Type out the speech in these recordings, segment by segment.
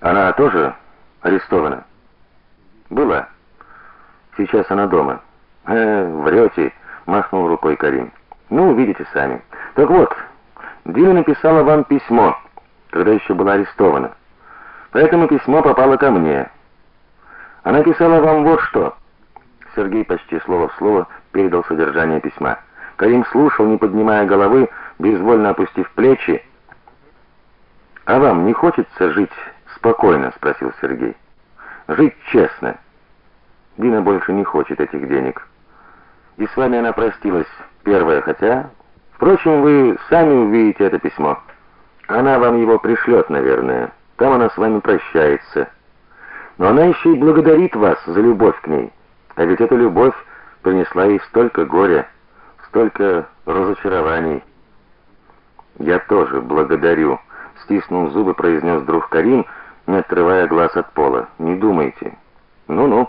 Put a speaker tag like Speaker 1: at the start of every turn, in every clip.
Speaker 1: Она тоже арестована. Была. Сейчас она дома. Э, врете, махнул рукой Карим. Ну, увидите сами. Так вот, Дина написала вам письмо, когда еще была арестована. Поэтому письмо попало ко мне. Она писала вам вот что. Сергей почти слово в слово передал содержание письма. Карим слушал, не поднимая головы, безвольно опустив плечи. А вам не хочется жить спокойно, спросил Сергей. Жить честно. Дина больше не хочет этих денег. И с вами она простилась первая, хотя, впрочем, вы сами увидите это письмо. Она вам его пришлет, наверное. Там она с вами прощается. Но она еще и благодарит вас за любовь к ней. А ведь эта любовь принесла ей столько горя, столько разочарований. Я тоже благодарю, стиснув зубы, произнес друг Карим, не отрывая глаз от пола. Не думайте. Ну-ну.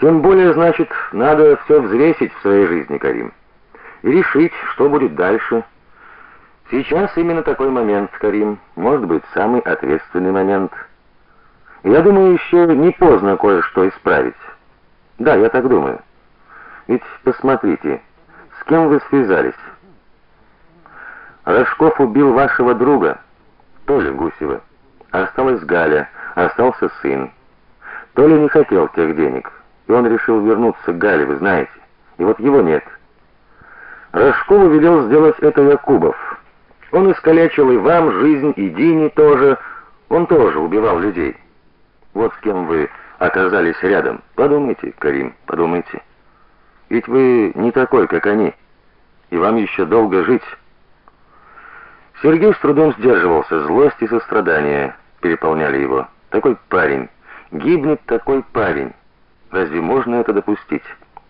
Speaker 1: Тем более, значит, надо все взвесить в своей жизни, Карим. И решить, что будет дальше. Сейчас именно такой момент, Карим, может быть, самый ответственный момент. Я думаю, еще не поздно кое-что исправить. Да, я так думаю. Ведь посмотрите, с кем вы связались? Рожков убил вашего друга, Толю Гусева. Осталась Галя, остался сын. Толя не хотел тех денег, и он решил вернуться к Гале, вы знаете. И вот его нет. Рожкову велел сделать это Якубов. Он искалечил и вам жизнь, и Дине тоже. Он тоже убивал людей. Вот с кем вы оказались рядом. Подумайте, Карим, подумайте. Ведь вы не такой, как они. И вам еще долго жить. Сергей с трудом сдерживался, злость и сострадание переполняли его. Такой парень, гибнет такой парень. Разве можно это допустить?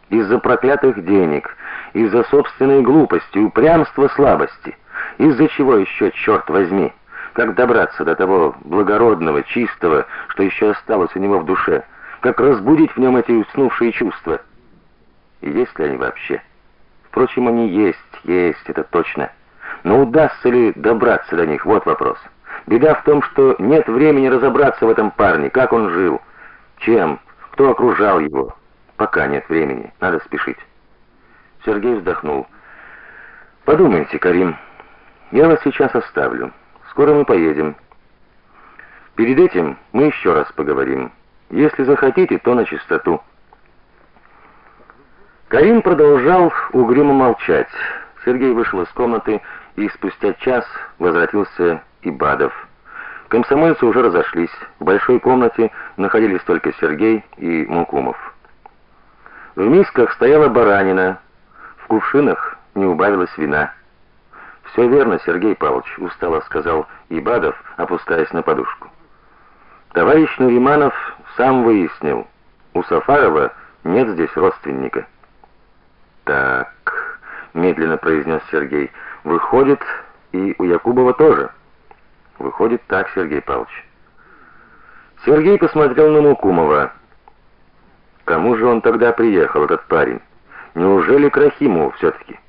Speaker 1: Из-за проклятых денег, из-за собственной глупости, упрямства, слабости. Из-за чего еще, черт возьми? Как добраться до того благородного, чистого, что еще осталось у него в душе? Как разбудить в нем эти уснувшие чувства? И есть ли они вообще? Впрочем, они есть, есть, это точно. Но удастся ли добраться до них? Вот вопрос. Беда в том, что нет времени разобраться в этом парне, как он жил, чем, кто окружал его. Пока нет времени, надо спешить. Сергей вздохнул. Подумайте, Карим. Я вас сейчас оставлю. Скоро мы поедем. Перед этим мы еще раз поговорим. Если захотите, то на чистоту. Карим продолжал угрюмо молчать. Сергей вышел из комнаты, и спустя час возвратился Ибадов. Комсомольцы уже разошлись. В большой комнате находились только Сергей и Мукумов. В мисках стояла баранина, в кувшинах не убавилось вина. «Все верно, Сергей Павлович, устало сказал Ибадов, опускаясь на подушку. Товарищ Нуриманов сам выяснил, у Сафарова нет здесь родственника. Так, медленно произнес Сергей. Выходит, и у Якубова тоже. Выходит так, Сергей Павлович. Сергей посмотрел на Мукумова. Кому же он тогда приехал, этот парень? Неужели к Рахимову все-таки?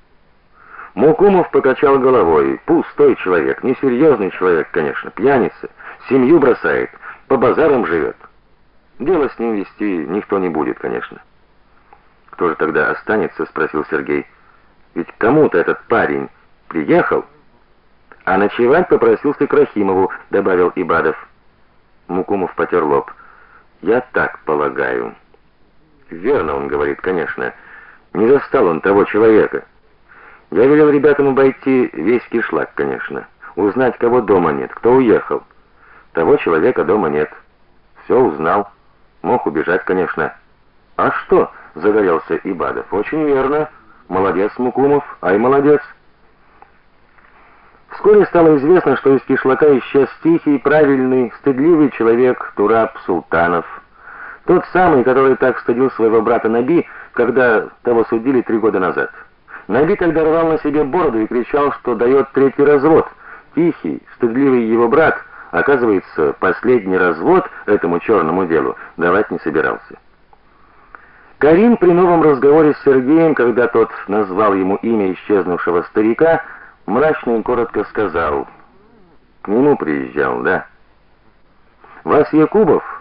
Speaker 1: Мукумов покачал головой. Пустой человек, несерьезный человек, конечно, пьяница, семью бросает, по базарам живет. Дело с ним вести никто не будет, конечно. Кто же тогда останется, спросил Сергей. Ведь кому-то этот парень приехал, а ночевать попросился к Рахимову, добавил Ибадов. Мукумов потер лоб. Я так полагаю. Верно он говорит, конечно. Не застал он того человека. Я велел ребятам обойти весь кишлак, конечно. Узнать, кого дома нет, кто уехал. Того человека дома нет. Все узнал. Мог убежать, конечно. А что? загорелся Ибадов. Очень верно. Молодец, Мукумов. Ай, молодец. Вскоре стало известно, что из кишлака исчез тихий, правильный, стыдливый человек Тураб Султанов. Тот самый, который так стыдил своего брата Наби, когда того судили три года назад. Наби тогда рвал на себе бороду и кричал, что дает третий развод. Тихий, стыдливый его брат, оказывается, последний развод этому черному делу давать не собирался. Карим при новом разговоре с Сергеем, когда тот назвал ему имя исчезнувшего старика, мрачно и коротко сказал: "К нему приезжал, да?" Вас Якубов